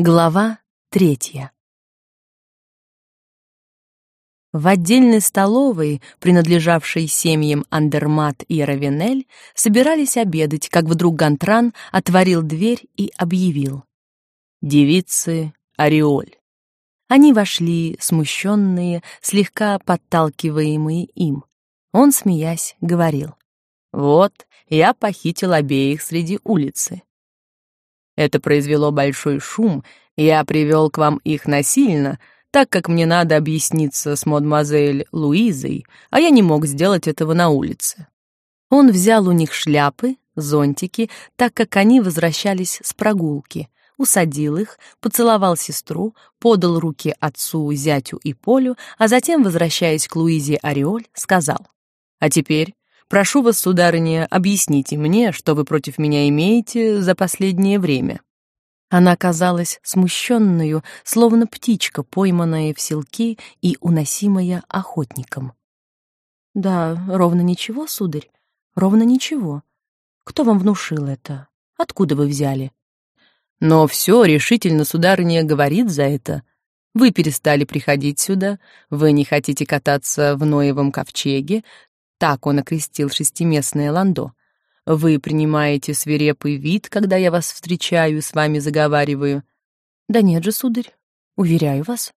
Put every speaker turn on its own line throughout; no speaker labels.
Глава третья. В отдельной столовой, принадлежавшей семьям Андермат и Равенель, собирались обедать, как вдруг Гантран отворил дверь и объявил. «Девицы Ореоль». Они вошли, смущенные, слегка подталкиваемые им. Он, смеясь, говорил. «Вот, я похитил обеих среди улицы. Это произвело большой шум, я привел к вам их насильно, так как мне надо объясниться с мадемуазель Луизой, а я не мог сделать этого на улице. Он взял у них шляпы, зонтики, так как они возвращались с прогулки, усадил их, поцеловал сестру, подал руки отцу, зятю и Полю, а затем, возвращаясь к Луизе Ореоль, сказал, «А теперь Прошу вас, сударыня, объясните мне, что вы против меня имеете за последнее время». Она казалась смущенную, словно птичка, пойманная в селки и уносимая охотником. «Да, ровно ничего, сударь, ровно ничего. Кто вам внушил это? Откуда вы взяли?» «Но все решительно, сударыня, говорит за это. Вы перестали приходить сюда, вы не хотите кататься в Ноевом ковчеге, так он окрестил шестиместное ландо. Вы принимаете свирепый вид, когда я вас встречаю и с вами заговариваю. Да нет же, сударь, уверяю вас.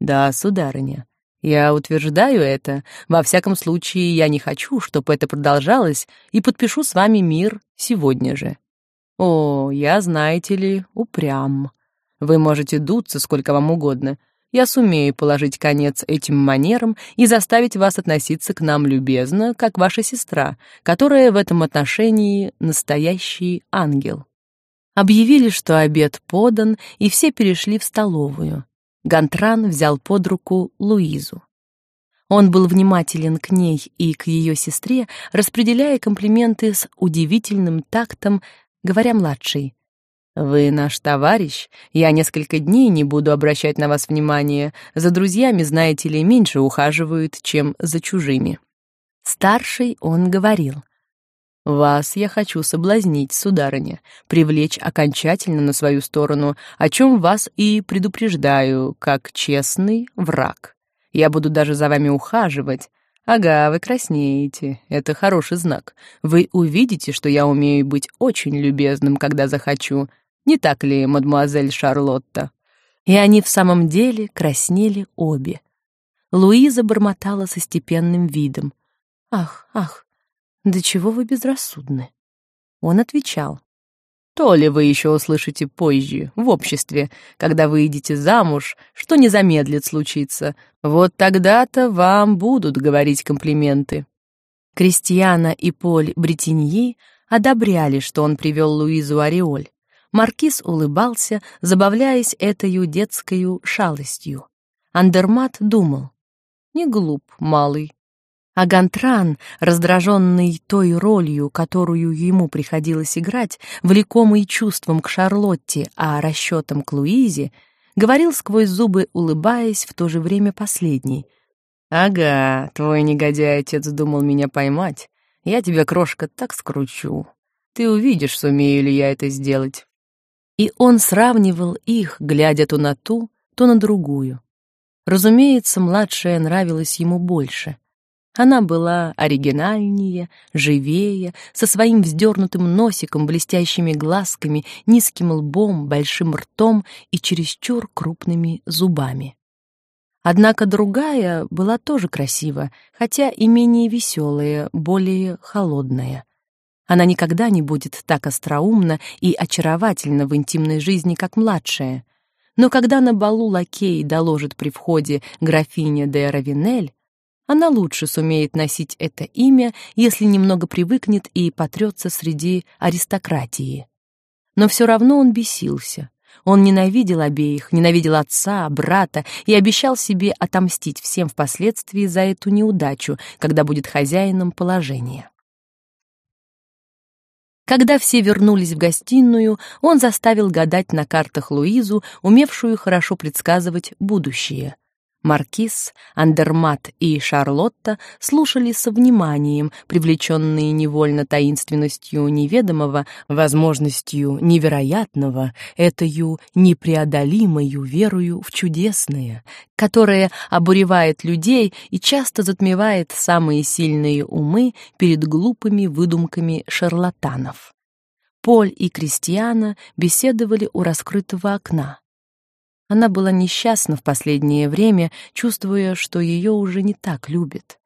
Да, сударыня, я утверждаю это. Во всяком случае, я не хочу, чтобы это продолжалось, и подпишу с вами мир сегодня же. О, я, знаете ли, упрям. Вы можете дуться сколько вам угодно, я сумею положить конец этим манерам и заставить вас относиться к нам любезно, как ваша сестра, которая в этом отношении настоящий ангел». Объявили, что обед подан, и все перешли в столовую. Гантран взял под руку Луизу. Он был внимателен к ней и к ее сестре, распределяя комплименты с удивительным тактом, говоря младшей. «Вы наш товарищ. Я несколько дней не буду обращать на вас внимания. За друзьями, знаете ли, меньше ухаживают, чем за чужими». Старший он говорил. «Вас я хочу соблазнить, сударыня, привлечь окончательно на свою сторону, о чем вас и предупреждаю, как честный враг. Я буду даже за вами ухаживать. Ага, вы краснеете. Это хороший знак. Вы увидите, что я умею быть очень любезным, когда захочу. Не так ли, мадмуазель Шарлотта?» И они в самом деле краснели обе. Луиза бормотала со степенным видом. «Ах, ах, да чего вы безрассудны?» Он отвечал. «То ли вы еще услышите позже, в обществе, когда выйдете замуж, что не замедлит случиться. Вот тогда-то вам будут говорить комплименты». Кристиана и Поль Бретиньи одобряли, что он привел Луизу Ореоль. Маркиз улыбался, забавляясь этой детской шалостью. Андермат думал. Не глуп, малый. А Гантран, раздраженный той ролью, которую ему приходилось играть, влекомый чувством к Шарлотте, а расчетом к Луизе, говорил сквозь зубы, улыбаясь, в то же время последний. «Ага, твой негодяй отец думал меня поймать. Я тебя, крошка, так скручу. Ты увидишь, сумею ли я это сделать. И он сравнивал их, глядя то на ту, то на другую. Разумеется, младшая нравилась ему больше. Она была оригинальнее, живее, со своим вздернутым носиком, блестящими глазками, низким лбом, большим ртом и чересчур крупными зубами. Однако другая была тоже красива, хотя и менее веселая, более холодная. Она никогда не будет так остроумна и очаровательна в интимной жизни, как младшая. Но когда на балу лакей доложит при входе графиня де Равинель, она лучше сумеет носить это имя, если немного привыкнет и потрется среди аристократии. Но все равно он бесился. Он ненавидел обеих, ненавидел отца, брата и обещал себе отомстить всем впоследствии за эту неудачу, когда будет хозяином положения. Когда все вернулись в гостиную, он заставил гадать на картах Луизу, умевшую хорошо предсказывать будущее. Маркиз, Андермат и Шарлотта слушали со вниманием, привлеченные невольно таинственностью неведомого, возможностью невероятного, этою непреодолимою верою в чудесное, которое обуревает людей и часто затмевает самые сильные умы перед глупыми выдумками шарлатанов. Поль и Кристиана беседовали у раскрытого окна. Она была несчастна в последнее время, чувствуя, что ее уже не так любят.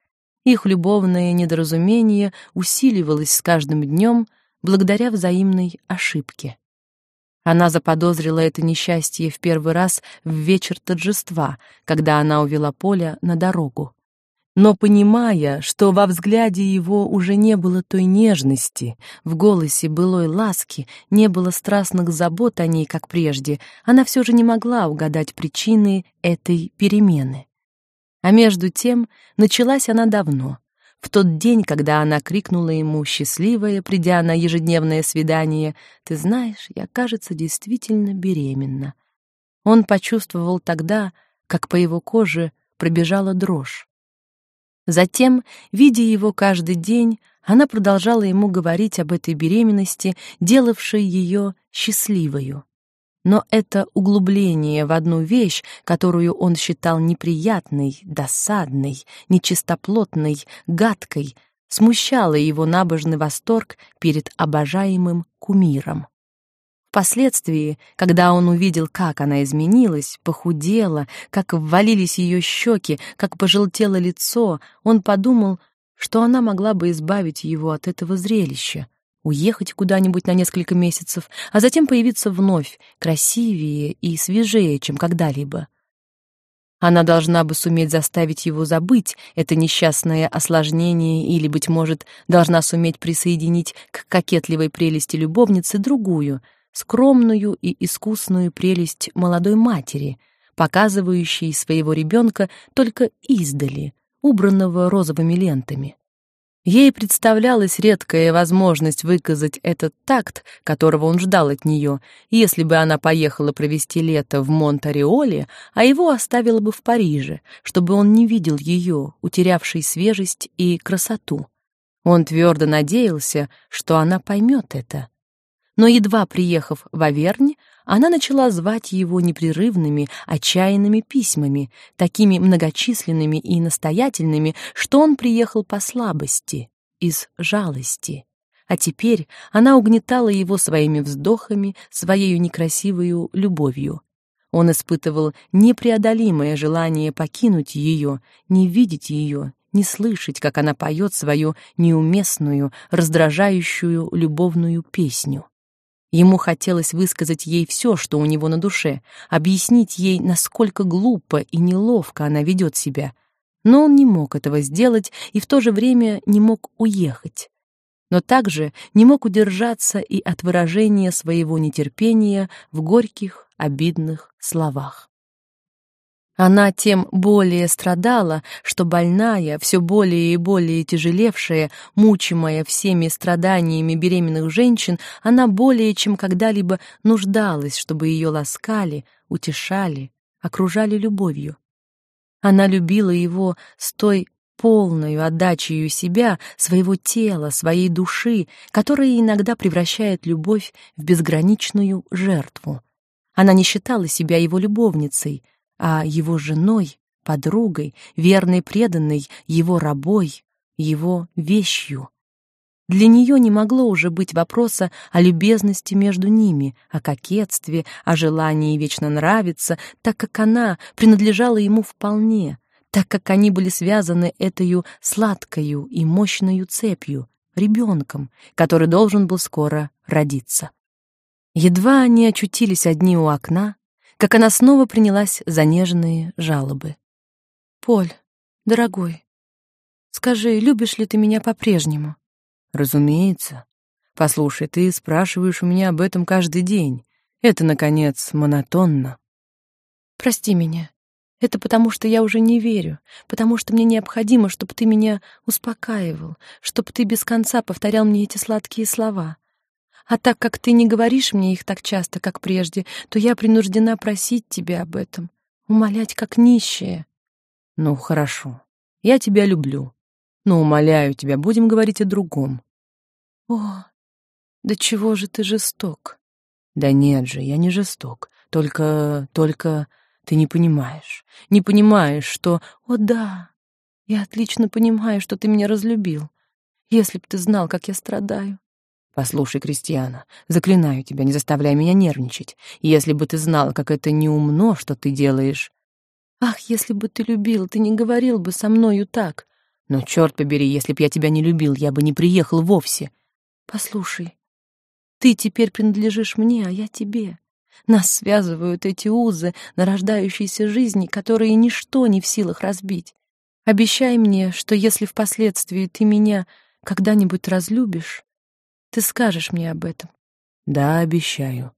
Их любовное недоразумение усиливалось с каждым днем благодаря взаимной ошибке. Она заподозрила это несчастье в первый раз в вечер торжества, когда она увела Поля на дорогу но понимая, что во взгляде его уже не было той нежности, в голосе былой ласки, не было страстных забот о ней, как прежде, она все же не могла угадать причины этой перемены. А между тем началась она давно, в тот день, когда она крикнула ему, счастливая, придя на ежедневное свидание, «Ты знаешь, я, кажется, действительно беременна». Он почувствовал тогда, как по его коже пробежала дрожь. Затем, видя его каждый день, она продолжала ему говорить об этой беременности, делавшей ее счастливою. Но это углубление в одну вещь, которую он считал неприятной, досадной, нечистоплотной, гадкой, смущало его набожный восторг перед обожаемым кумиром. Впоследствии, когда он увидел, как она изменилась, похудела, как ввалились ее щеки, как пожелтело лицо, он подумал, что она могла бы избавить его от этого зрелища, уехать куда-нибудь на несколько месяцев, а затем появиться вновь, красивее и свежее, чем когда-либо. Она должна бы суметь заставить его забыть это несчастное осложнение или, быть может, должна суметь присоединить к кокетливой прелести любовницы другую — скромную и искусную прелесть молодой матери, показывающей своего ребенка только издали, убранного розовыми лентами. Ей представлялась редкая возможность выказать этот такт, которого он ждал от нее, если бы она поехала провести лето в Монтариоле, а его оставила бы в Париже, чтобы он не видел ее, утерявшей свежесть и красоту. Он твердо надеялся, что она поймет это, но едва приехав в Авернь, она начала звать его непрерывными, отчаянными письмами, такими многочисленными и настоятельными, что он приехал по слабости, из жалости. А теперь она угнетала его своими вздохами, своей некрасивой любовью. Он испытывал непреодолимое желание покинуть ее, не видеть ее, не слышать, как она поет свою неуместную, раздражающую любовную песню. Ему хотелось высказать ей все, что у него на душе, объяснить ей, насколько глупо и неловко она ведет себя. Но он не мог этого сделать и в то же время не мог уехать. Но также не мог удержаться и от выражения своего нетерпения в горьких, обидных словах. Она тем более страдала, что больная, все более и более тяжелевшая, мучимая всеми страданиями беременных женщин, она более чем когда-либо нуждалась, чтобы ее ласкали, утешали, окружали любовью. Она любила его с той полной отдачей себя, своего тела, своей души, которая иногда превращает любовь в безграничную жертву. Она не считала себя его любовницей — а его женой, подругой, верной преданной, его рабой, его вещью. Для нее не могло уже быть вопроса о любезности между ними, о кокетстве, о желании вечно нравиться, так как она принадлежала ему вполне, так как они были связаны этой сладкою и мощною цепью, ребенком, который должен был скоро родиться. Едва они очутились одни у окна, как она снова принялась за нежные жалобы. «Поль, дорогой, скажи, любишь ли ты меня по-прежнему?»
«Разумеется. Послушай, ты спрашиваешь у меня об этом каждый день. Это, наконец, монотонно».
«Прости меня. Это потому, что я уже не верю, потому что мне необходимо, чтобы ты меня успокаивал, чтобы ты без конца повторял мне эти сладкие слова. А так как ты не говоришь мне их так часто, как прежде, то я принуждена просить тебя об этом, умолять как нищая.
Ну, хорошо. Я тебя люблю. Но умоляю тебя, будем говорить о другом.
О, да чего же ты жесток?
Да нет же, я не жесток. Только, только ты не понимаешь. Не понимаешь, что...
О, да, я отлично понимаю, что ты меня разлюбил. Если б ты знал, как я страдаю.
Послушай, Кристиана, заклинаю тебя, не заставляй меня нервничать. Если бы ты знала, как это неумно, что ты делаешь.
Ах, если бы ты любил, ты не говорил бы со мною так.
Но черт побери, если б я тебя не любил, я бы не приехал вовсе.
Послушай, ты теперь принадлежишь мне, а я тебе. Нас связывают эти узы нарождающейся жизни, которые ничто не в силах разбить. Обещай мне, что если впоследствии ты меня когда-нибудь разлюбишь, ты скажешь мне об этом.
Да, обещаю.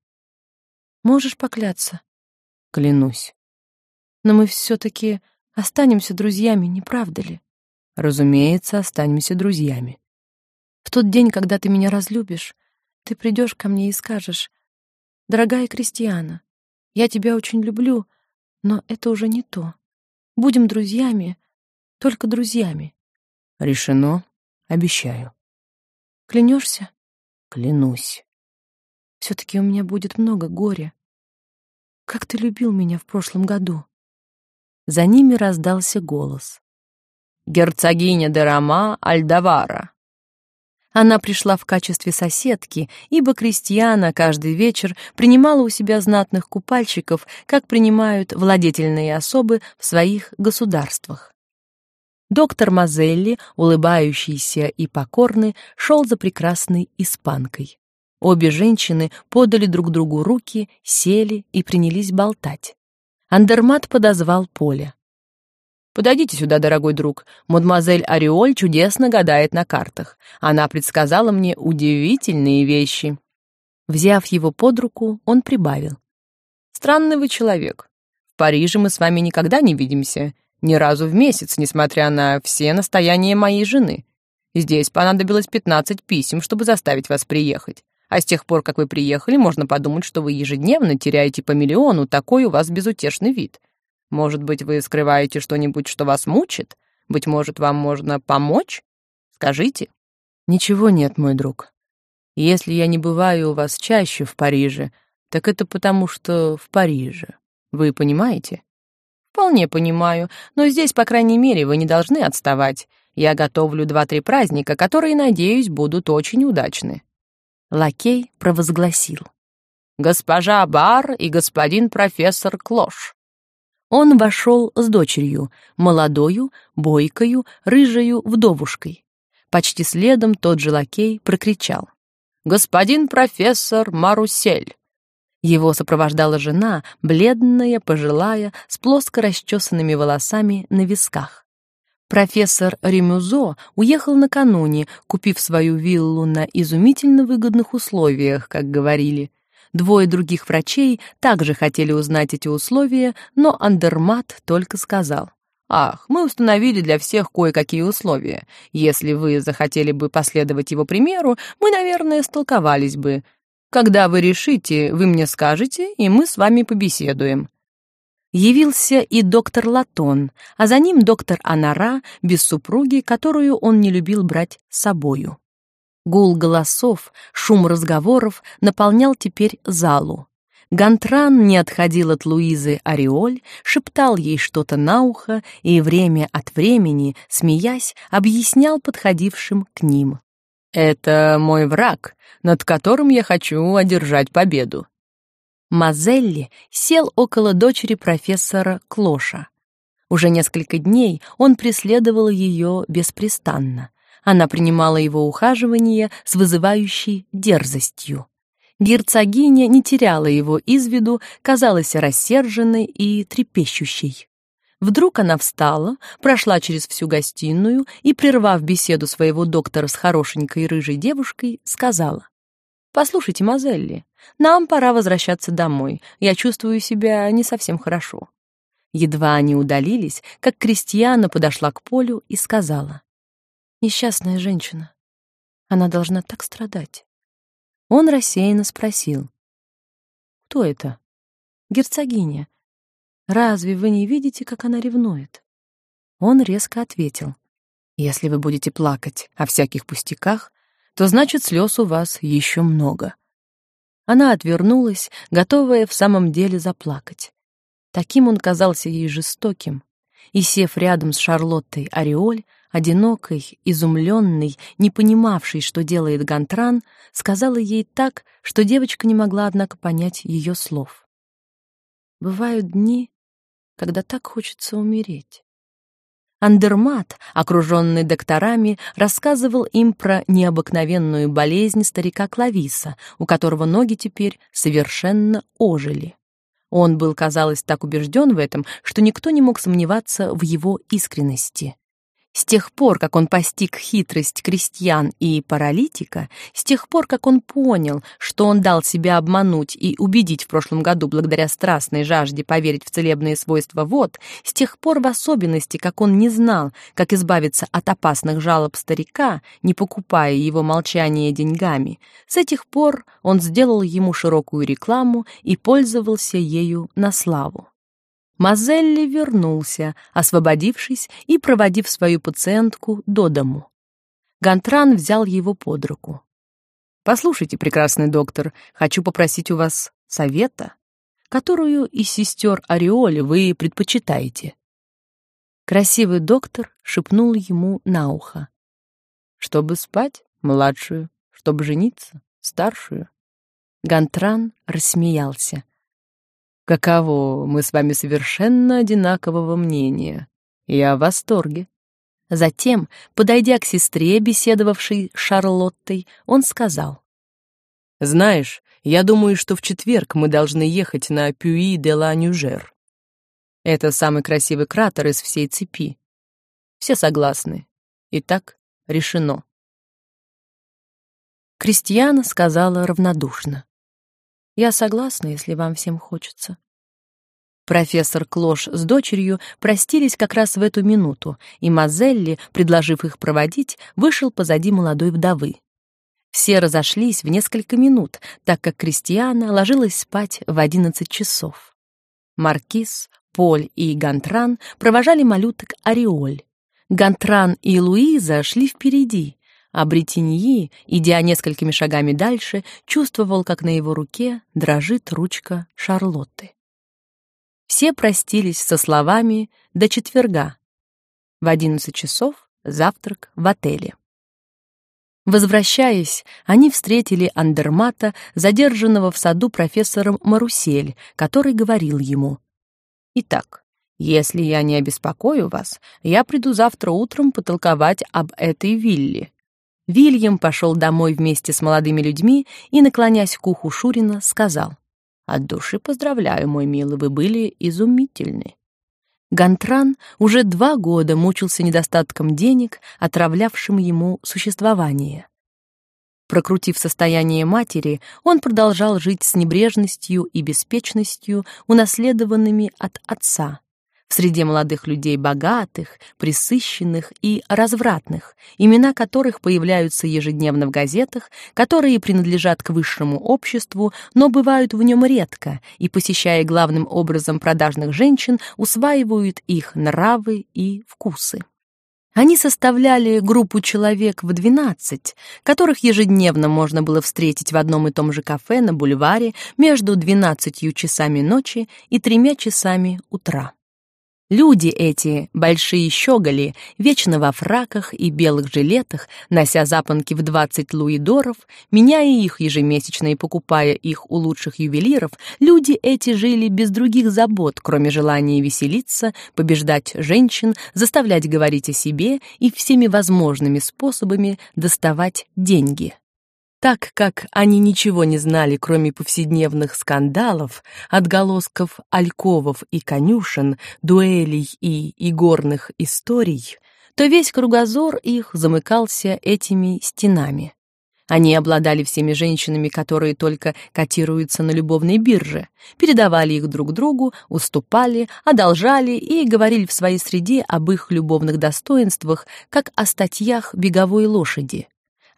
Можешь покляться?
Клянусь.
Но мы все-таки останемся друзьями, не правда ли?
Разумеется, останемся друзьями.
В тот день, когда ты меня разлюбишь, ты придешь ко мне и скажешь, «Дорогая Кристиана, я тебя очень люблю, но это уже не то. Будем друзьями, только друзьями».
Решено, обещаю.
Клянешься?
Клянусь.
Все-таки у меня будет много горя. Как ты любил меня в прошлом году.
За ними раздался голос. Герцогиня де Рома Альдавара. Она пришла в качестве соседки, ибо Кристиана каждый вечер принимала у себя знатных купальщиков, как принимают владетельные особы в своих государствах. Доктор Мазелли, улыбающийся и покорный, шел за прекрасной испанкой. Обе женщины подали друг другу руки, сели и принялись болтать. Андермат подозвал Поля. «Подойдите сюда, дорогой друг. Мадемуазель Ореоль чудесно гадает на картах. Она предсказала мне удивительные вещи». Взяв его под руку, он прибавил. «Странный вы человек. В Париже мы с вами никогда не видимся. Ни разу в месяц, несмотря на все настояния моей жены. Здесь понадобилось пятнадцать писем, чтобы заставить вас приехать. А с тех пор, как вы приехали, можно подумать, что вы ежедневно теряете по миллиону, такой у вас безутешный вид. Может быть, вы скрываете что-нибудь, что вас мучит? Быть может, вам можно помочь? Скажите. Ничего нет, мой друг. Если я не бываю у вас чаще в Париже, так это потому, что в Париже. Вы понимаете? Вполне понимаю, но здесь, по крайней мере, вы не должны отставать. Я готовлю два-три праздника, которые, надеюсь, будут очень удачны. Лакей провозгласил. Госпожа Бар и господин профессор Клош. Он вошел с дочерью, молодою, бойкою, рыжою вдовушкой. Почти следом тот же лакей прокричал. «Господин профессор Марусель!» Его сопровождала жена, бледная, пожилая, с плоско расчесанными волосами на висках. Профессор Ремюзо уехал накануне, купив свою виллу на изумительно выгодных условиях, как говорили. Двое других врачей также хотели узнать эти условия, но Андермат только сказал. «Ах, мы установили для всех кое-какие условия. Если вы захотели бы последовать его примеру, мы, наверное, столковались бы. Когда вы решите, вы мне скажете, и мы с вами побеседуем». Явился и доктор Латон, а за ним доктор Анара, без супруги, которую он не любил брать с собою. Гул голосов, шум разговоров наполнял теперь залу. Гантран не отходил от Луизы Ореоль, шептал ей что-то на ухо и время от времени, смеясь, объяснял подходившим к ним. Это мой враг, над которым я хочу одержать победу. Мазелли сел около дочери профессора Клоша. Уже несколько дней он преследовал ее беспрестанно. Она принимала его ухаживание с вызывающей дерзостью. Герцогиня не теряла его из виду, казалась рассерженной и трепещущей. Вдруг она встала, прошла через всю гостиную и, прервав беседу своего доктора с хорошенькой рыжей девушкой, сказала. «Послушайте, Мазелли, нам пора возвращаться домой. Я чувствую себя не совсем хорошо». Едва они удалились, как Кристиана подошла к Полю и сказала. «Несчастная женщина. Она должна так страдать». Он рассеянно спросил. «Кто это?» «Герцогиня. Разве вы не видите, как она ревнует? Он резко ответил. «Если вы будете плакать о всяких пустяках, то значит слез у вас еще много». Она отвернулась, готовая в самом деле заплакать. Таким он казался ей жестоким. И, сев рядом с Шарлоттой Ореоль, одинокой, изумленной, не понимавшей, что делает Гантран, сказала ей так, что девочка не могла, однако, понять ее слов. «Бывают дни, когда так хочется умереть. Андермат, окруженный докторами, рассказывал им про необыкновенную болезнь старика Клависа, у которого ноги теперь совершенно ожили. Он был, казалось, так убежден в этом, что никто не мог сомневаться в его искренности. С тех пор, как он постиг хитрость крестьян и паралитика, с тех пор, как он понял, что он дал себя обмануть и убедить в прошлом году благодаря страстной жажде поверить в целебные свойства вод, с тех пор в особенности, как он не знал, как избавиться от опасных жалоб старика, не покупая его молчание деньгами, с этих пор он сделал ему широкую рекламу и пользовался ею на славу. Мазелли вернулся, освободившись и проводив свою пациентку до дому. Гантран взял его под руку. «Послушайте, прекрасный доктор, хочу попросить у вас совета, которую из сестер Ореоли вы предпочитаете». Красивый доктор шепнул ему на ухо. «Чтобы спать, младшую, чтобы жениться, старшую». Гантран рассмеялся. Каково, мы с вами совершенно одинакового мнения. Я в восторге. Затем, подойдя к сестре, беседовавшей с Шарлоттой, он сказал. «Знаешь, я думаю, что в четверг мы должны ехать на Пюи де ла Нюжер. Это самый красивый кратер из всей цепи. Все согласны. Итак, решено». Кристиана сказала равнодушно. Я согласна, если вам всем хочется. Профессор Клош с дочерью простились как раз в эту минуту, и Мазелли, предложив их проводить, вышел позади молодой вдовы. Все разошлись в несколько минут, так как Кристиана ложилась спать в одиннадцать часов. Маркиз, Поль и Гантран провожали малюток Ореоль. Гантран и Луиза шли впереди, а Бретиньи, идя несколькими шагами дальше, чувствовал, как на его руке дрожит ручка Шарлотты. Все простились со словами «до четверга». В одиннадцать часов завтрак в отеле. Возвращаясь, они встретили Андермата, задержанного в саду профессором Марусель, который говорил ему «Итак, если я не обеспокою вас, я приду завтра утром потолковать об этой вилле. Вильям пошел домой вместе с молодыми людьми и, наклонясь к уху Шурина, сказал, «От души поздравляю, мой милый, вы были изумительны». Гантран уже два года мучился недостатком денег, отравлявшим ему существование. Прокрутив состояние матери, он продолжал жить с небрежностью и беспечностью, унаследованными от отца, в среде молодых людей богатых, присыщенных и развратных, имена которых появляются ежедневно в газетах, которые принадлежат к высшему обществу, но бывают в нем редко и, посещая главным образом продажных женщин, усваивают их нравы и вкусы. Они составляли группу человек в 12, которых ежедневно можно было встретить в одном и том же кафе на бульваре между 12 часами ночи и тремя часами утра. Люди эти, большие щеголи, вечно во фраках и белых жилетах, нося запонки в 20 луидоров, меняя их ежемесячно и покупая их у лучших ювелиров, люди эти жили без других забот, кроме желания веселиться, побеждать женщин, заставлять говорить о себе и всеми возможными способами доставать деньги. Так как они ничего не знали, кроме повседневных скандалов, отголосков альковов и конюшен, дуэлей и игорных историй, то весь кругозор их замыкался этими стенами. Они обладали всеми женщинами, которые только котируются на любовной бирже, передавали их друг другу, уступали, одолжали и говорили в своей среде об их любовных достоинствах, как о статьях беговой лошади.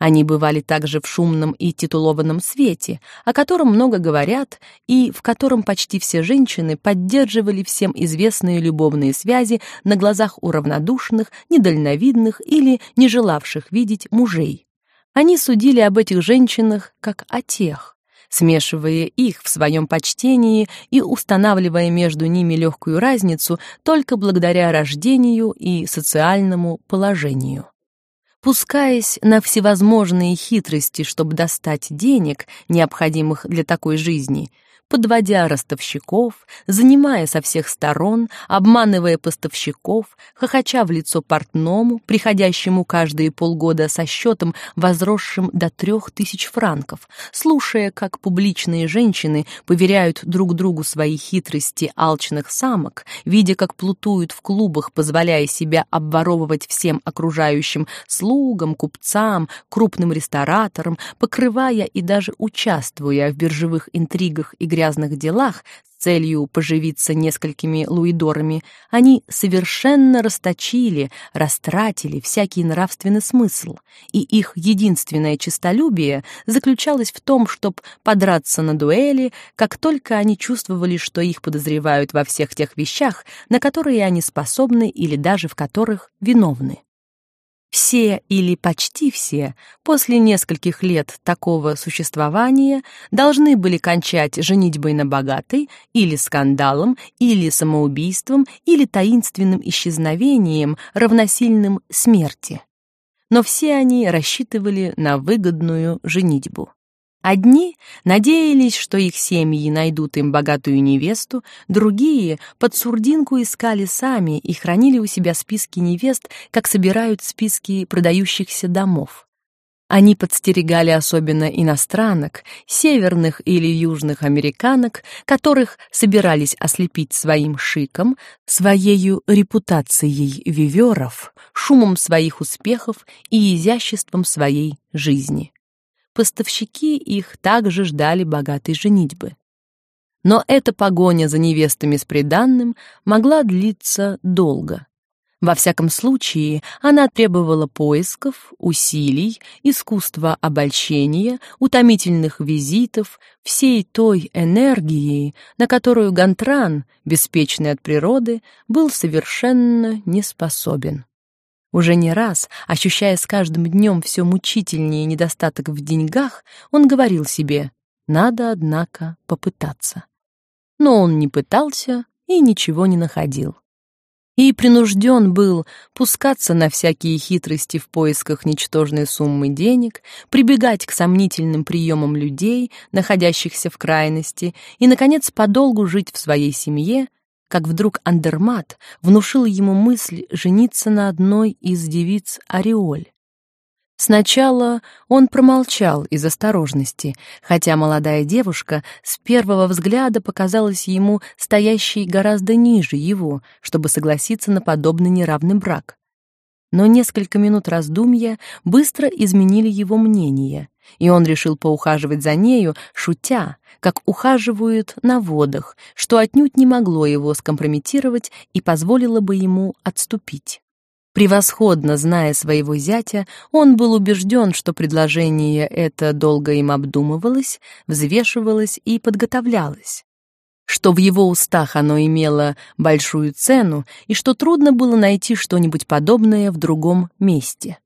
Они бывали также в шумном и титулованном свете, о котором много говорят и в котором почти все женщины поддерживали всем известные любовные связи на глазах у равнодушных, недальновидных или не желавших видеть мужей. Они судили об этих женщинах как о тех, смешивая их в своем почтении и устанавливая между ними легкую разницу только благодаря рождению и социальному положению. Пускаясь на всевозможные хитрости, чтобы достать денег, необходимых для такой жизни, подводя ростовщиков, занимая со всех сторон, обманывая поставщиков, хохоча в лицо портному, приходящему каждые полгода со счетом, возросшим до трех тысяч франков, слушая, как публичные женщины поверяют друг другу свои хитрости алчных самок, видя, как плутуют в клубах, позволяя себя обворовывать всем окружающим слугам, купцам, крупным рестораторам, покрывая и даже участвуя в биржевых интригах и грязных делах с целью поживиться несколькими луидорами, они совершенно расточили, растратили всякий нравственный смысл, и их единственное честолюбие заключалось в том, чтобы подраться на дуэли, как только они чувствовали, что их подозревают во всех тех вещах, на которые они способны или даже в которых виновны. Все или почти все после нескольких лет такого существования должны были кончать женитьбой на богатой или скандалом, или самоубийством, или таинственным исчезновением, равносильным смерти. Но все они рассчитывали на выгодную женитьбу. Одни надеялись, что их семьи найдут им богатую невесту, другие под сурдинку искали сами и хранили у себя списки невест, как собирают списки продающихся домов. Они подстерегали особенно иностранок, северных или южных американок, которых собирались ослепить своим шиком, своею репутацией виверов, шумом своих успехов и изяществом своей жизни поставщики их также ждали богатой женитьбы. Но эта погоня за невестами с приданным могла длиться долго. Во всяком случае, она требовала поисков, усилий, искусства обольщения, утомительных визитов, всей той энергии, на которую Гантран, беспечный от природы, был совершенно не способен. Уже не раз, ощущая с каждым днем все мучительнее недостаток в деньгах, он говорил себе «надо, однако, попытаться». Но он не пытался и ничего не находил. И принужден был пускаться на всякие хитрости в поисках ничтожной суммы денег, прибегать к сомнительным приемам людей, находящихся в крайности, и, наконец, подолгу жить в своей семье, как вдруг Андермат внушил ему мысль жениться на одной из девиц Ореоль. Сначала он промолчал из осторожности, хотя молодая девушка с первого взгляда показалась ему стоящей гораздо ниже его, чтобы согласиться на подобный неравный брак. Но несколько минут раздумья быстро изменили его мнение, и он решил поухаживать за нею, шутя, как ухаживают на водах, что отнюдь не могло его скомпрометировать и позволило бы ему отступить. Превосходно зная своего зятя, он был убежден, что предложение это долго им обдумывалось, взвешивалось и подготовлялось, что в его устах оно имело большую цену и что трудно было найти что-нибудь подобное в другом месте.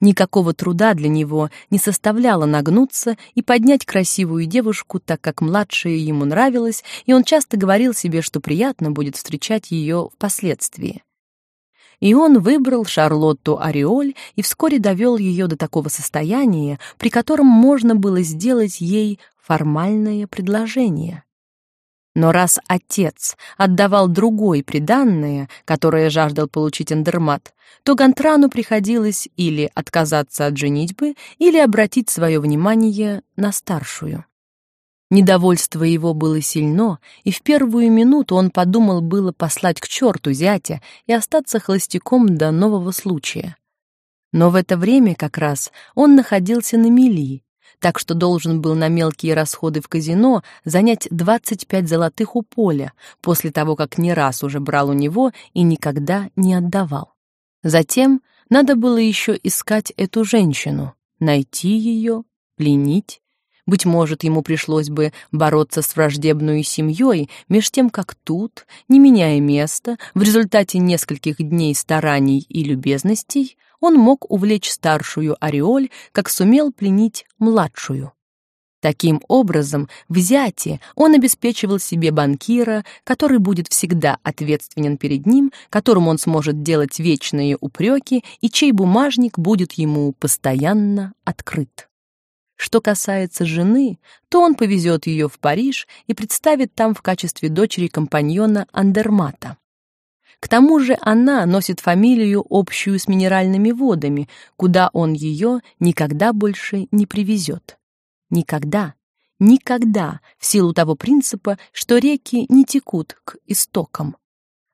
Никакого труда для него не составляло нагнуться и поднять красивую девушку, так как младшая ему нравилась, и он часто говорил себе, что приятно будет встречать ее впоследствии. И он выбрал Шарлотту Ореоль и вскоре довел ее до такого состояния, при котором можно было сделать ей формальное предложение. Но раз отец отдавал другой приданное, которое жаждал получить Андермат, то Гантрану приходилось или отказаться от женитьбы, или обратить свое внимание на старшую. Недовольство его было сильно, и в первую минуту он подумал было послать к черту зятя и остаться холостяком до нового случая. Но в это время как раз он находился на мели, так что должен был на мелкие расходы в казино занять 25 золотых у поля, после того, как не раз уже брал у него и никогда не отдавал. Затем надо было еще искать эту женщину, найти ее, пленить. Быть может, ему пришлось бы бороться с враждебной семьей, меж тем, как тут, не меняя места, в результате нескольких дней стараний и любезностей, он мог увлечь старшую Ореоль, как сумел пленить младшую. Таким образом, взятие он обеспечивал себе банкира, который будет всегда ответственен перед ним, которому он сможет делать вечные упреки и чей бумажник будет ему постоянно открыт. Что касается жены, то он повезет ее в Париж и представит там в качестве дочери компаньона Андермата. К тому же она носит фамилию общую с минеральными водами, куда он ее никогда больше не привезет. Никогда, никогда, в силу того принципа, что реки не текут к истокам.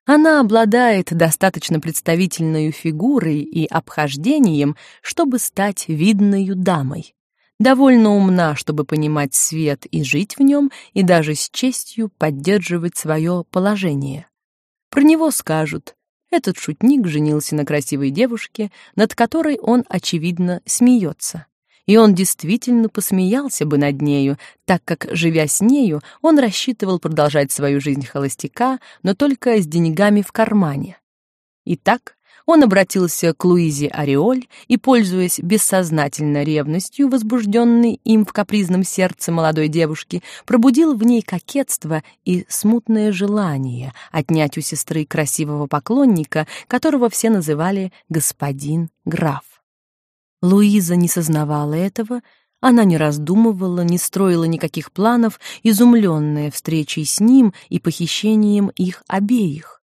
Она обладает достаточно представительной фигурой и обхождением, чтобы стать видною дамой. Довольно умна, чтобы понимать свет и жить в нем, и даже с честью поддерживать свое положение. Про него скажут, этот шутник женился на красивой девушке, над которой он, очевидно, смеется и он действительно посмеялся бы над нею, так как, живя с нею, он рассчитывал продолжать свою жизнь холостяка, но только с деньгами в кармане. Итак, он обратился к Луизе Ореоль и, пользуясь бессознательно ревностью, возбужденной им в капризном сердце молодой девушки, пробудил в ней кокетство и смутное желание отнять у сестры красивого поклонника, которого все называли господин граф. Луиза не сознавала этого, она не раздумывала, не строила никаких планов, изумленная встречей с ним и похищением их обеих.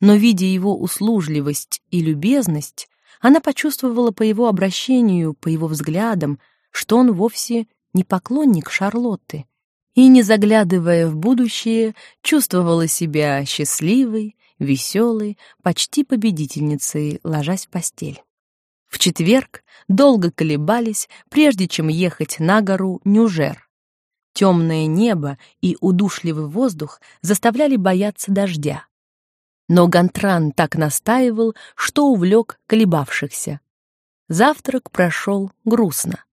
Но, видя его услужливость и любезность, она почувствовала по его обращению, по его взглядам, что он вовсе не поклонник Шарлотты, и, не заглядывая в будущее, чувствовала себя счастливой, веселой, почти победительницей, ложась в постель. В четверг долго колебались, прежде чем ехать на гору Нюжер. Темное небо и удушливый воздух заставляли бояться дождя. Но Гантран так настаивал, что увлек колебавшихся. Завтрак прошел грустно.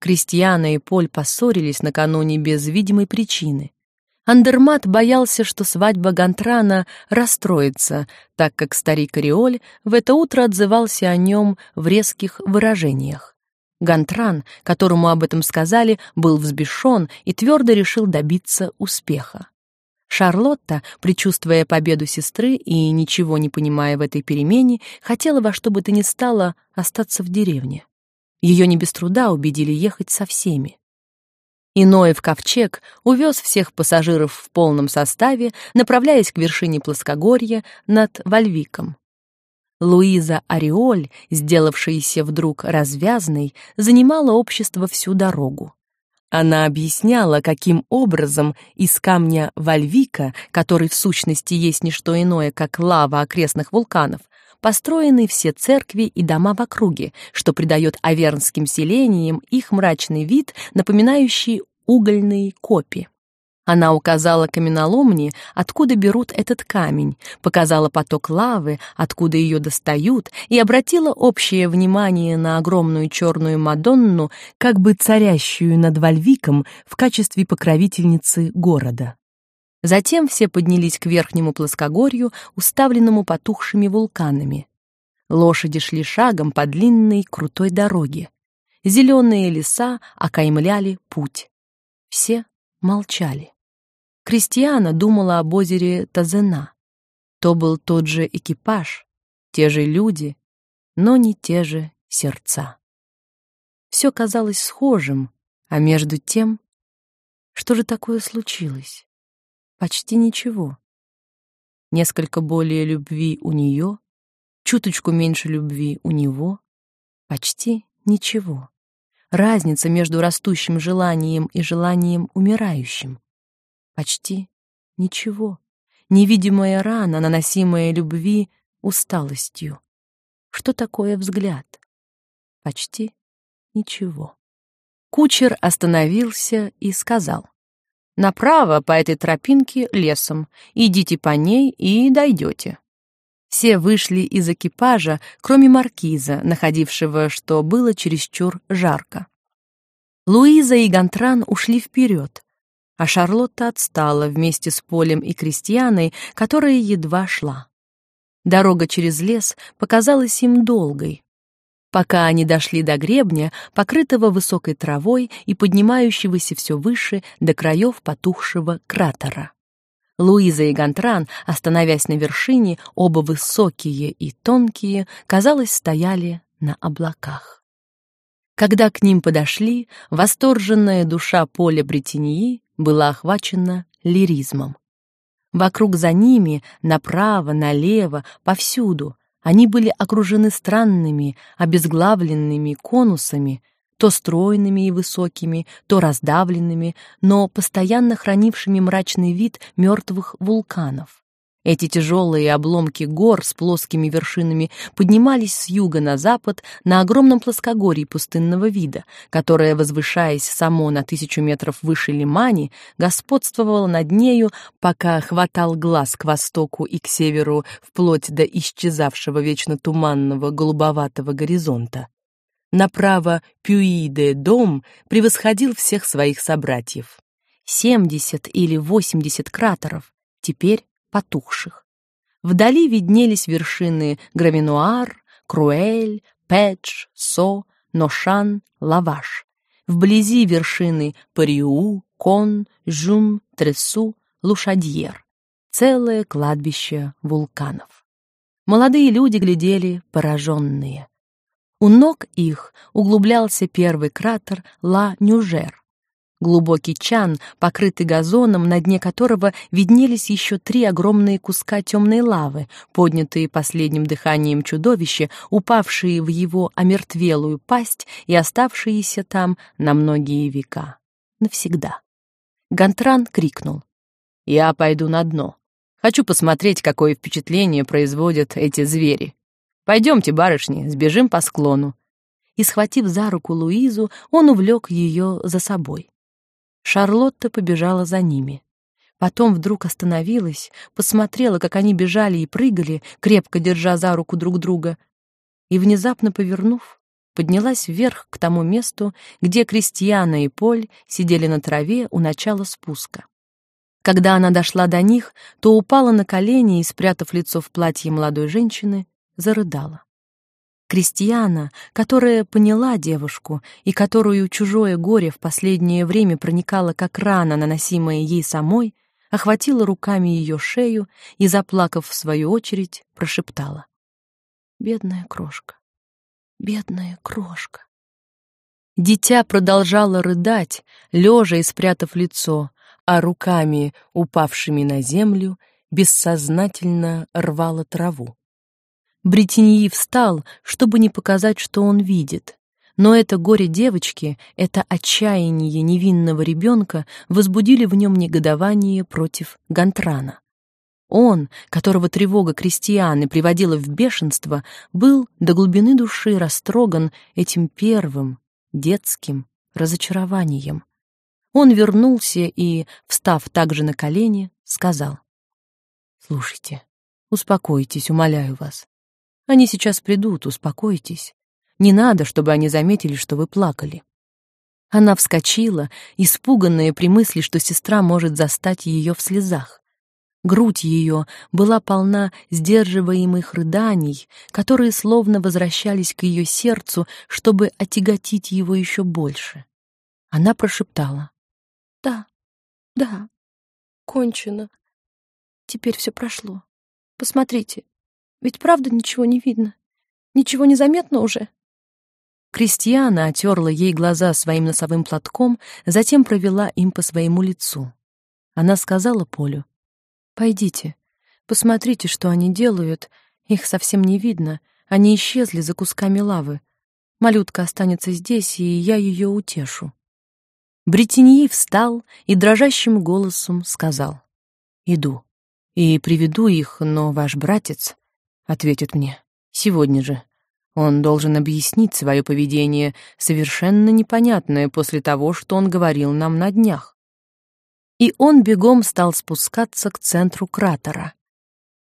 Крестьяна и Поль поссорились накануне без видимой причины. Андермат боялся, что свадьба Гантрана расстроится, так как старик Ореоль в это утро отзывался о нем в резких выражениях. Гантран, которому об этом сказали, был взбешен и твердо решил добиться успеха. Шарлотта, предчувствуя победу сестры и ничего не понимая в этой перемене, хотела во что бы то ни стало остаться в деревне. Ее не без труда убедили ехать со всеми. Иной в ковчег увез всех пассажиров в полном составе, направляясь к вершине плоскогорья над Вальвиком. Луиза Ореоль, сделавшаяся вдруг развязной, занимала общество всю дорогу. Она объясняла, каким образом из камня Вальвика, который в сущности есть не что иное, как лава окрестных вулканов, построены все церкви и дома в округе, что придает авернским селениям их мрачный вид, напоминающий угольные копи. Она указала каменоломни, откуда берут этот камень, показала поток лавы, откуда ее достают, и обратила общее внимание на огромную черную Мадонну, как бы царящую над Вальвиком в качестве покровительницы города. Затем все поднялись к верхнему плоскогорью, уставленному потухшими вулканами. Лошади шли шагом по длинной крутой дороге. Зеленые леса окаймляли путь. Все молчали. Кристиана думала об озере Тазена. То был тот же экипаж, те же люди, но не те же сердца. Все казалось схожим, а между тем, что же такое случилось? Почти ничего. Несколько более любви у нее, чуточку меньше любви у него, почти ничего. Разница между растущим желанием и желанием умирающим. Почти ничего. Невидимая рана, наносимая любви усталостью. Что такое взгляд? Почти ничего. Кучер остановился и сказал. Направо по этой тропинке лесом. Идите по ней и дойдете. Все вышли из экипажа, кроме маркиза, находившего, что было чересчур жарко. Луиза и Гантран ушли вперед, а Шарлотта отстала вместе с Полем и Кристианой, которая едва шла. Дорога через лес показалась им долгой, пока они дошли до гребня, покрытого высокой травой и поднимающегося все выше до краев потухшего кратера. Луиза и Гантран, остановясь на вершине, оба высокие и тонкие, казалось, стояли на облаках. Когда к ним подошли, восторженная душа поля Бретеньи была охвачена лиризмом. Вокруг за ними, направо, налево, повсюду, они были окружены странными, обезглавленными конусами, то стройными и высокими, то раздавленными, но постоянно хранившими мрачный вид мертвых вулканов. Эти тяжелые обломки гор с плоскими вершинами поднимались с юга на запад на огромном плоскогорье пустынного вида, которое, возвышаясь само на тысячу метров выше Лимани, господствовало над нею, пока хватал глаз к востоку и к северу вплоть до исчезавшего вечно туманного голубоватого горизонта. Направо Пюи-де-Дом превосходил всех своих собратьев. Семьдесят или восемьдесят кратеров, теперь потухших. Вдали виднелись вершины Гравинуар, Круэль, Педж, Со, Ношан, Лаваш. Вблизи вершины Париу, Кон, Жум, Тресу, Лушадьер. Целое кладбище вулканов. Молодые люди глядели пораженные. У ног их углублялся первый кратер Ла-Нюжер. Глубокий чан, покрытый газоном, на дне которого виднелись еще три огромные куска темной лавы, поднятые последним дыханием чудовища, упавшие в его омертвелую пасть и оставшиеся там на многие века. Навсегда. Гантран крикнул. «Я пойду на дно. Хочу посмотреть, какое впечатление производят эти звери. Пойдемте, барышни, сбежим по склону. И, схватив за руку Луизу, он увлек ее за собой. Шарлотта побежала за ними. Потом вдруг остановилась, посмотрела, как они бежали и прыгали, крепко держа за руку друг друга, и, внезапно повернув, поднялась вверх к тому месту, где Кристиана и Поль сидели на траве у начала спуска. Когда она дошла до них, то упала на колени и, спрятав лицо в платье молодой женщины, зарыдала. Кристиана, которая поняла девушку и которую чужое горе в последнее время проникало как рана, наносимая ей самой, охватила руками ее шею и, заплакав в свою очередь, прошептала. «Бедная крошка, бедная крошка». Дитя продолжало рыдать, лежа и спрятав лицо, а руками, упавшими на землю, бессознательно рвало траву. Бретеньи встал, чтобы не показать, что он видит. Но это горе девочки, это отчаяние невинного ребенка возбудили в нем негодование против Гантрана. Он, которого тревога крестьяны приводила в бешенство, был до глубины души растроган этим первым, детским разочарованием. Он вернулся и, встав также на колени, сказал. «Слушайте, успокойтесь, умоляю вас. Они сейчас придут, успокойтесь. Не надо, чтобы они заметили, что вы плакали». Она вскочила, испуганная при мысли, что сестра может застать ее в слезах. Грудь ее была полна сдерживаемых рыданий, которые словно возвращались к ее сердцу, чтобы отяготить его еще больше. Она прошептала. «Да, да, кончено. Теперь все прошло. Посмотрите, ведь правда ничего не видно? Ничего не заметно уже?» Кристиана отерла ей глаза своим носовым платком, затем провела им по своему лицу. Она сказала Полю, «Пойдите, посмотрите, что они делают. Их совсем не видно. Они исчезли за кусками лавы. Малютка останется здесь, и я ее утешу». Бретеньи встал и дрожащим голосом сказал, «Иду и приведу их, но ваш братец...» ответит мне. Сегодня же. Он должен объяснить свое поведение, совершенно непонятное после того, что он говорил нам на днях. И он бегом стал спускаться к центру кратера.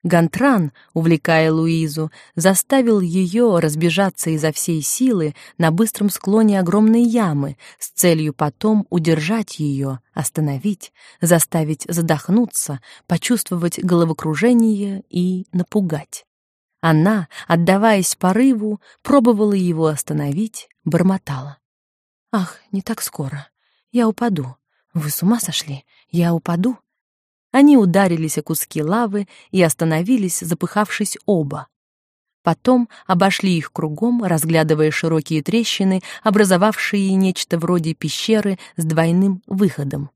Гантран, увлекая Луизу, заставил ее разбежаться изо всей силы на быстром склоне огромной ямы с целью потом удержать ее, остановить, заставить задохнуться, почувствовать головокружение и напугать. Она, отдаваясь порыву, пробовала его остановить, бормотала. «Ах, не так скоро. Я упаду. Вы с ума сошли? Я упаду?» Они ударились о куски лавы и остановились, запыхавшись оба. Потом обошли их кругом, разглядывая широкие трещины, образовавшие нечто вроде пещеры с двойным выходом.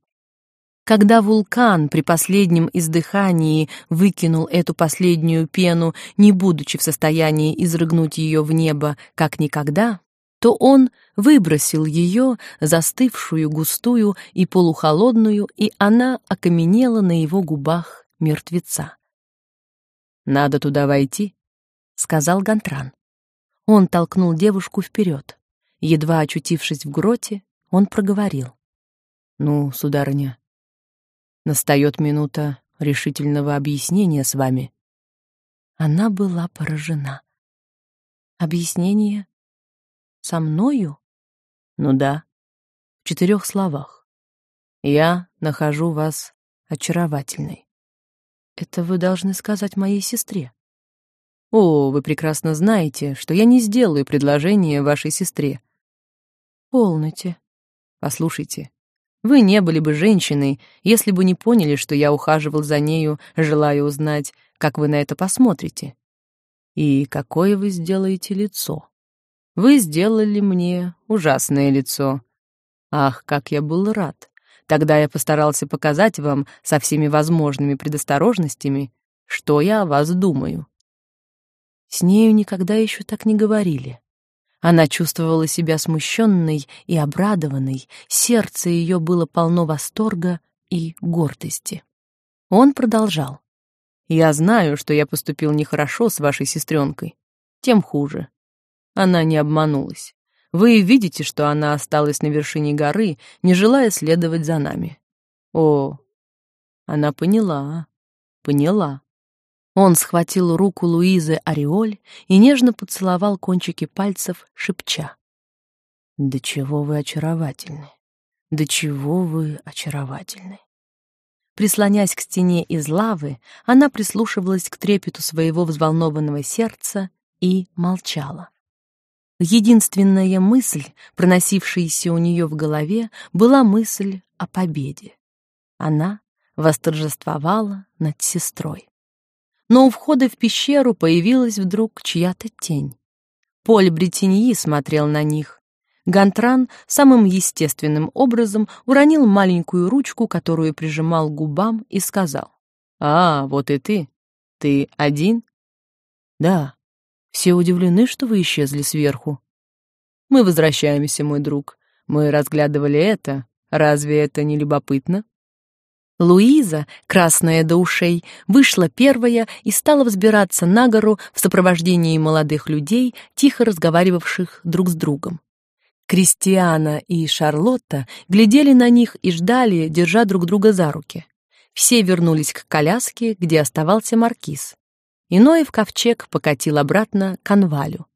Когда вулкан при последнем издыхании выкинул эту последнюю пену, не будучи в состоянии изрыгнуть ее в небо как никогда, то он выбросил ее, застывшую, густую и полухолодную, и она окаменела на его губах мертвеца. «Надо туда войти», — сказал Гантран. Он толкнул девушку вперед. Едва очутившись в гроте, он проговорил. «Ну, сударыня, настает минута решительного объяснения с вами». Она была поражена. «Объяснение со мною? Ну да, в четырех словах. Я нахожу вас очаровательной. Это вы должны сказать моей сестре. О, вы прекрасно знаете, что я не сделаю предложение вашей сестре. Полноте. Послушайте, вы не были бы женщиной, если бы не поняли, что я ухаживал за нею, желая узнать, как вы на это посмотрите. И какое вы сделаете лицо. Вы сделали мне ужасное лицо. Ах, как я был рад. Тогда я постарался показать вам со всеми возможными предосторожностями, что я о вас думаю. С нею никогда еще так не говорили. Она чувствовала себя смущенной и обрадованной, сердце ее было полно восторга и гордости. Он продолжал. «Я знаю, что я поступил нехорошо с вашей сестренкой. Тем хуже. Она не обманулась. Вы видите, что она осталась на вершине горы, не желая следовать за нами. О, она поняла, поняла. Он схватил руку Луизы Ореоль и нежно поцеловал кончики пальцев, шепча. «Да чего вы очаровательны! Да чего вы очаровательны!» Прислонясь к стене из лавы, она прислушивалась к трепету своего взволнованного сердца и молчала. Единственная мысль, проносившаяся у нее в голове, была мысль о победе. Она восторжествовала над сестрой. Но у входа в пещеру появилась вдруг чья-то тень. Поль Бретеньи смотрел на них. Гантран самым естественным образом уронил маленькую ручку, которую прижимал к губам, и сказал. «А, вот и ты. Ты один?» «Да», все удивлены, что вы исчезли сверху. Мы возвращаемся, мой друг. Мы разглядывали это. Разве это не любопытно? Луиза, красная до ушей, вышла первая и стала взбираться на гору в сопровождении молодых людей, тихо разговаривавших друг с другом. Кристиана и Шарлотта глядели на них и ждали, держа друг друга за руки. Все вернулись к коляске, где оставался маркиз. Иной в ковчег покатил обратно к Анвалю.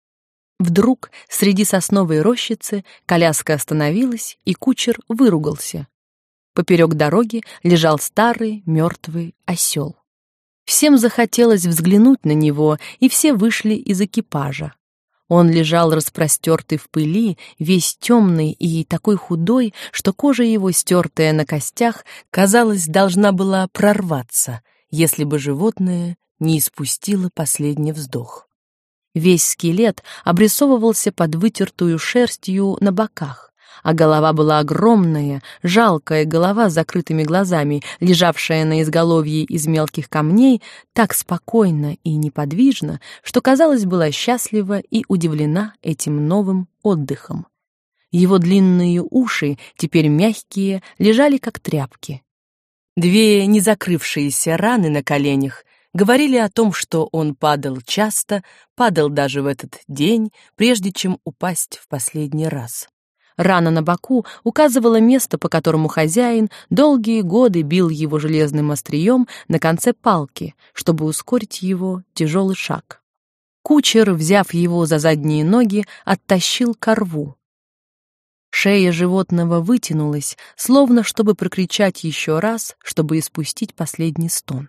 Вдруг среди сосновой рощицы коляска остановилась, и кучер выругался. Поперек дороги лежал старый мертвый осел. Всем захотелось взглянуть на него, и все вышли из экипажа. Он лежал распростертый в пыли, весь темный и такой худой, что кожа его, стертая на костях, казалось, должна была прорваться, если бы животное не испустила последний вздох. Весь скелет обрисовывался под вытертую шерстью на боках, а голова была огромная, жалкая голова с закрытыми глазами, лежавшая на изголовье из мелких камней, так спокойно и неподвижно, что, казалось, была счастлива и удивлена этим новым отдыхом. Его длинные уши, теперь мягкие, лежали как тряпки. Две незакрывшиеся раны на коленях говорили о том, что он падал часто, падал даже в этот день, прежде чем упасть в последний раз. Рана на боку указывала место, по которому хозяин долгие годы бил его железным острием на конце палки, чтобы ускорить его тяжелый шаг. Кучер, взяв его за задние ноги, оттащил ко рву. Шея животного вытянулась, словно чтобы прокричать еще раз, чтобы испустить последний стон.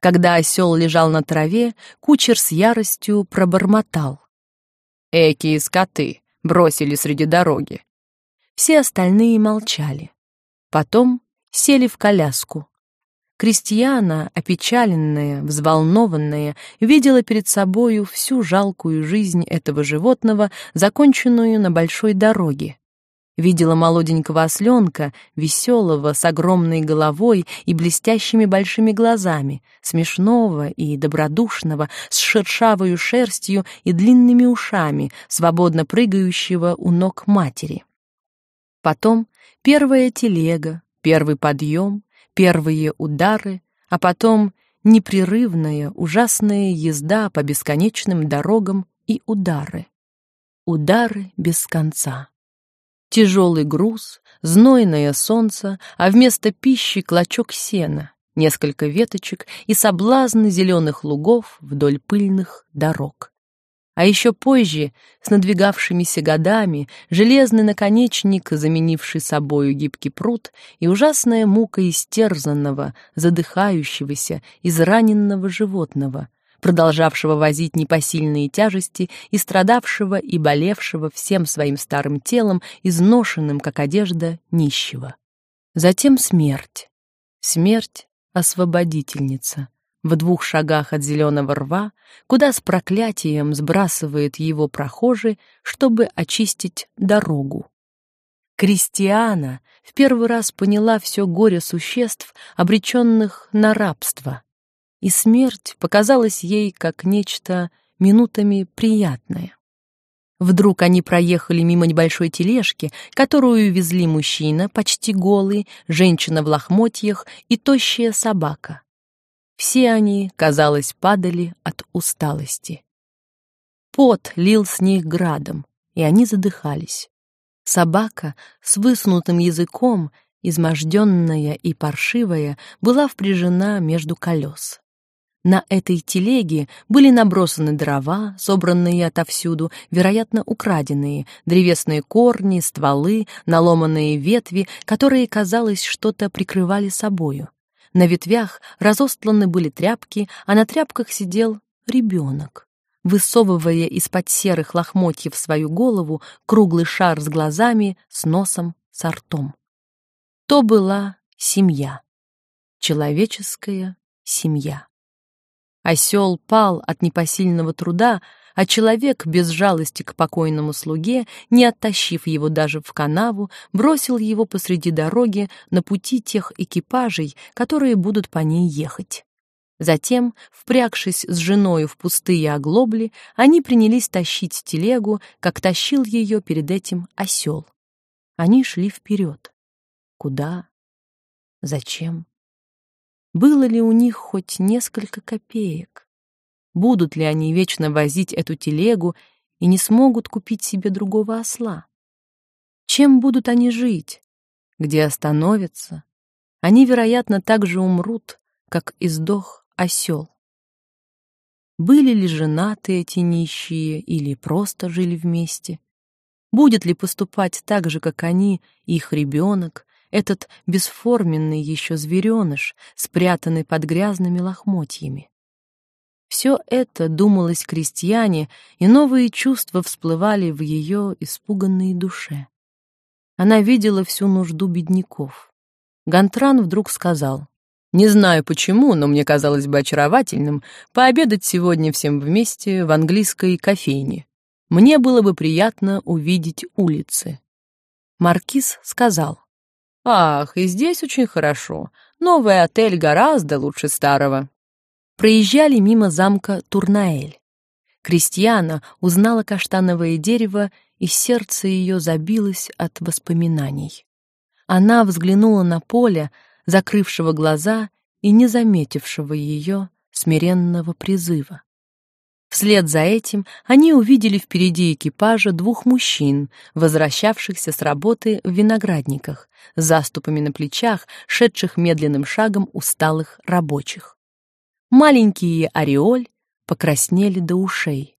Когда осел лежал на траве, кучер с яростью пробормотал. «Экие скоты! Бросили среди дороги!» Все остальные молчали. Потом сели в коляску. Крестьяна, опечаленная, взволнованная, видела перед собою всю жалкую жизнь этого животного, законченную на большой дороге, видела молоденького осленка, веселого, с огромной головой и блестящими большими глазами, смешного и добродушного, с шершавой шерстью и длинными ушами, свободно прыгающего у ног матери. Потом первая телега, первый подъем, первые удары, а потом непрерывная, ужасная езда по бесконечным дорогам и удары. Удары без конца. Тяжелый груз, знойное солнце, а вместо пищи клочок сена, несколько веточек и соблазн зеленых лугов вдоль пыльных дорог. А еще позже, с надвигавшимися годами, железный наконечник, заменивший собою гибкий пруд, и ужасная мука истерзанного, задыхающегося, израненного животного, продолжавшего возить непосильные тяжести и страдавшего и болевшего всем своим старым телом, изношенным, как одежда, нищего. Затем смерть. Смерть — освободительница. В двух шагах от зеленого рва, куда с проклятием сбрасывает его прохожий, чтобы очистить дорогу. Кристиана в первый раз поняла все горе существ, обреченных на рабство — и смерть показалась ей как нечто минутами приятное. Вдруг они проехали мимо небольшой тележки, которую везли мужчина, почти голый, женщина в лохмотьях и тощая собака. Все они, казалось, падали от усталости. Пот лил с них градом, и они задыхались. Собака с высунутым языком, изможденная и паршивая, была впряжена между колес. На этой телеге были набросаны дрова, собранные отовсюду, вероятно, украденные, древесные корни, стволы, наломанные ветви, которые, казалось, что-то прикрывали собою. На ветвях разостланы были тряпки, а на тряпках сидел ребенок. Высовывая из-под серых лохмотьев свою голову, круглый шар с глазами, с носом, с ртом. То была семья. Человеческая семья. Осел пал от непосильного труда, а человек, без жалости к покойному слуге, не оттащив его даже в канаву, бросил его посреди дороги на пути тех экипажей, которые будут по ней ехать. Затем, впрягшись с женою в пустые оглобли, они принялись тащить телегу, как тащил ее перед этим осел. Они шли вперед. Куда? Зачем? Было ли у них хоть несколько копеек? Будут ли они вечно возить эту телегу и не смогут купить себе другого осла? Чем будут они жить? Где остановятся? Они, вероятно, так же умрут, как издох осел. Были ли женаты эти нищие или просто жили вместе? Будет ли поступать так же, как они, их ребенок, этот бесформенный еще звереныш, спрятанный под грязными лохмотьями. Все это думалось крестьяне, и новые чувства всплывали в ее испуганной душе. Она видела всю нужду бедняков. Гантран вдруг сказал, «Не знаю почему, но мне казалось бы очаровательным пообедать сегодня всем вместе в английской кофейне. Мне было бы приятно увидеть улицы». Маркиз сказал, Ах, и здесь очень хорошо. Новый отель гораздо лучше старого. Проезжали мимо замка Турнаэль. Кристиана узнала каштановое дерево, и сердце ее забилось от воспоминаний. Она взглянула на поле, закрывшего глаза и не заметившего ее смиренного призыва. Вслед за этим они увидели впереди экипажа двух мужчин, возвращавшихся с работы в виноградниках, с заступами на плечах, шедших медленным шагом усталых рабочих. Маленькие ореоль покраснели до ушей.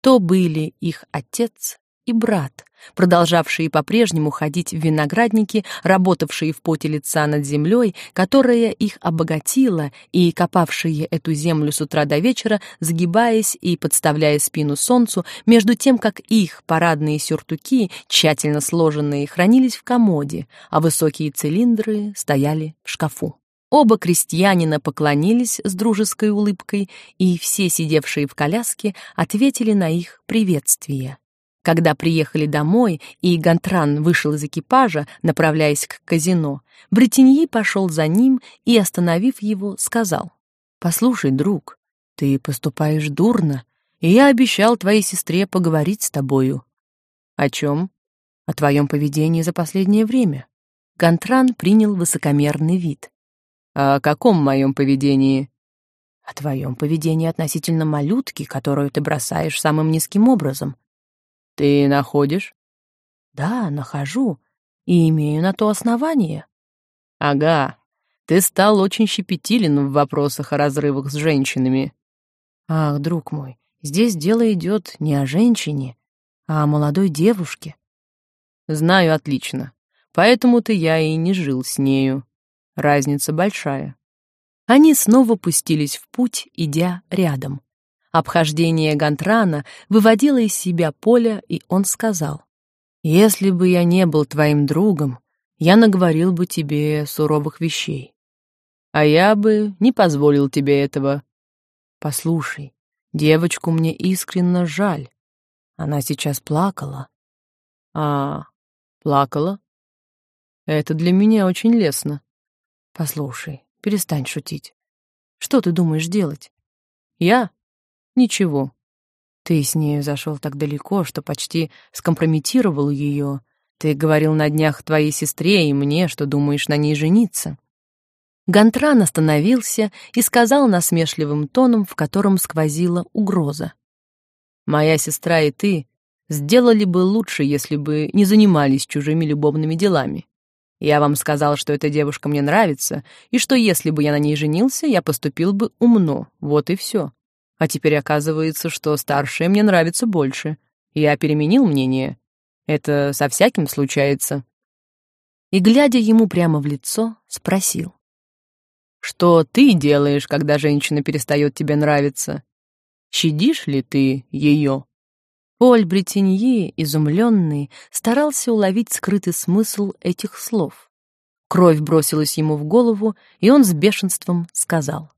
То были их отец и брат, продолжавшие по-прежнему ходить в виноградники, работавшие в поте лица над землей, которая их обогатила, и копавшие эту землю с утра до вечера, сгибаясь и подставляя спину солнцу, между тем, как их парадные сюртуки, тщательно сложенные, хранились в комоде, а высокие цилиндры стояли в шкафу. Оба крестьянина поклонились с дружеской улыбкой, и все сидевшие в коляске ответили на их приветствие. Когда приехали домой, и Гантран вышел из экипажа, направляясь к казино, Бретеньи пошел за ним и, остановив его, сказал, «Послушай, друг, ты поступаешь дурно, и я обещал твоей сестре поговорить с тобою». «О чем?» «О твоем поведении за последнее время». Гантран принял высокомерный вид. «О каком моем поведении?» «О твоем поведении относительно малютки, которую ты бросаешь самым низким образом. Ты находишь? Да, нахожу. И имею на то основание. Ага. Ты стал очень щепетилен в вопросах о разрывах с женщинами. Ах, друг мой, здесь дело идет не о женщине, а о молодой девушке. Знаю отлично. Поэтому-то я и не жил с нею. Разница большая. Они снова пустились в путь, идя рядом. Обхождение Гантрана выводило из себя Поля, и он сказал, «Если бы я не был твоим другом, я наговорил бы тебе суровых вещей. А я бы не позволил тебе этого. Послушай, девочку мне искренне жаль. Она сейчас плакала. А, плакала? Это для меня очень лестно. Послушай, перестань шутить. Что ты думаешь делать? Я? Ничего. Ты с ней зашел так далеко, что почти скомпрометировал ее. Ты говорил на днях твоей сестре и мне, что думаешь на ней жениться. Гантран остановился и сказал насмешливым тоном, в котором сквозила угроза. «Моя сестра и ты сделали бы лучше, если бы не занимались чужими любовными делами. Я вам сказал, что эта девушка мне нравится, и что если бы я на ней женился, я поступил бы умно, вот и все. А теперь оказывается, что старшие мне нравятся больше. Я переменил мнение. Это со всяким случается. И, глядя ему прямо в лицо, спросил. «Что ты делаешь, когда женщина перестает тебе нравиться? Щадишь ли ты ее?» Поль Бретеньи, изумленный, старался уловить скрытый смысл этих слов. Кровь бросилась ему в голову, и он с бешенством сказал.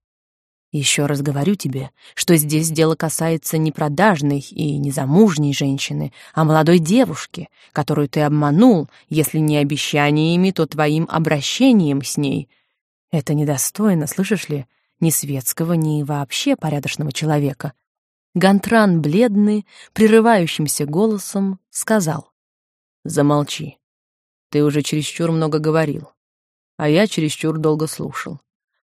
Еще раз говорю тебе, что здесь дело касается не продажной и не замужней женщины, а молодой девушки, которую ты обманул, если не обещаниями, то твоим обращением с ней. Это недостойно, слышишь ли, ни светского, ни вообще порядочного человека. Гантран, бледный, прерывающимся голосом, сказал. «Замолчи. Ты уже чересчур много говорил, а я чересчур долго слушал.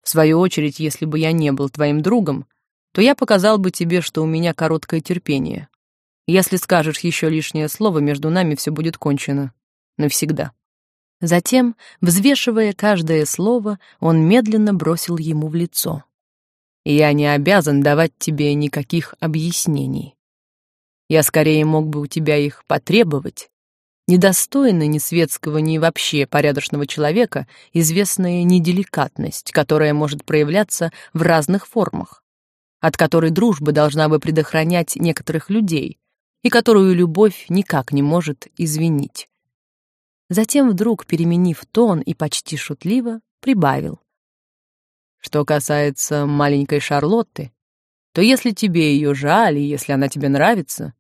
В свою очередь, если бы я не был твоим другом, то я показал бы тебе, что у меня короткое терпение. Если скажешь еще лишнее слово, между нами все будет кончено. Навсегда». Затем, взвешивая каждое слово, он медленно бросил ему в лицо. «Я не обязан давать тебе никаких объяснений. Я скорее мог бы у тебя их потребовать, Недостойна ни светского, ни вообще порядочного человека известная неделикатность, которая может проявляться в разных формах, от которой дружба должна бы предохранять некоторых людей и которую любовь никак не может извинить. Затем вдруг, переменив тон и почти шутливо, прибавил. Что касается маленькой Шарлотты, то если тебе ее жаль и если она тебе нравится,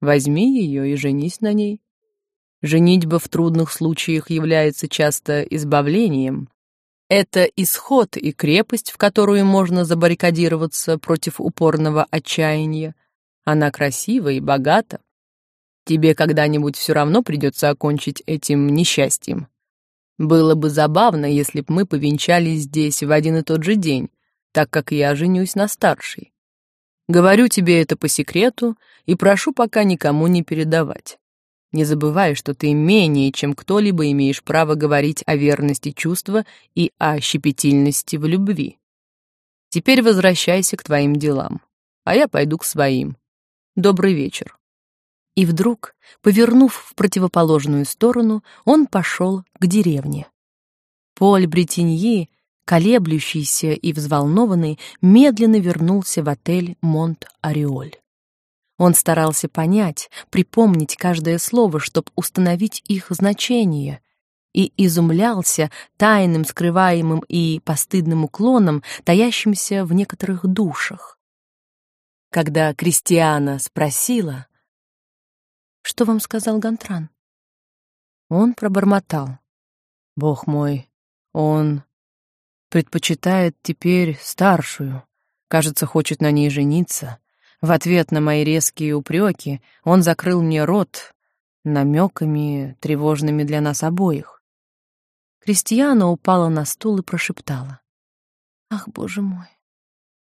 возьми ее и женись на ней. Женитьба в трудных случаях является часто избавлением. Это исход и крепость, в которую можно забаррикадироваться против упорного отчаяния. Она красива и богата. Тебе когда-нибудь все равно придется окончить этим несчастьем. Было бы забавно, если б мы повенчались здесь в один и тот же день, так как я женюсь на старшей. Говорю тебе это по секрету и прошу пока никому не передавать. Не забывай, что ты менее, чем кто-либо имеешь право говорить о верности чувства и о щепетильности в любви. Теперь возвращайся к твоим делам, а я пойду к своим. Добрый вечер. И вдруг, повернув в противоположную сторону, он пошел к деревне. Поль Бретеньи, колеблющийся и взволнованный, медленно вернулся в отель Монт-Ореоль. Он старался понять, припомнить каждое слово, чтобы установить их значение, и изумлялся тайным, скрываемым и постыдным уклоном, таящимся в некоторых душах. Когда Кристиана спросила, «Что вам сказал Гантран?» Он пробормотал. «Бог мой, он предпочитает теперь старшую, кажется, хочет на ней жениться». В ответ на мои резкие упреки он закрыл мне рот намеками, тревожными для нас обоих. Кристиана упала на стул и прошептала. «Ах, боже мой,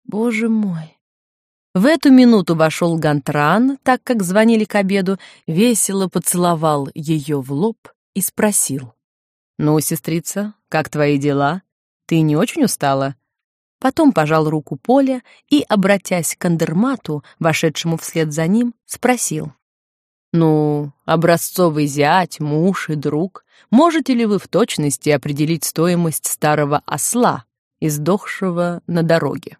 боже мой!» В эту минуту вошел Гантран, так как звонили к обеду, весело поцеловал ее в лоб и спросил. «Ну, сестрица, как твои дела? Ты не очень устала?» Потом пожал руку Поля и, обратясь к Андермату, вошедшему вслед за ним, спросил. «Ну, образцовый зять, муж и друг, можете ли вы в точности определить стоимость старого осла, издохшего на дороге?»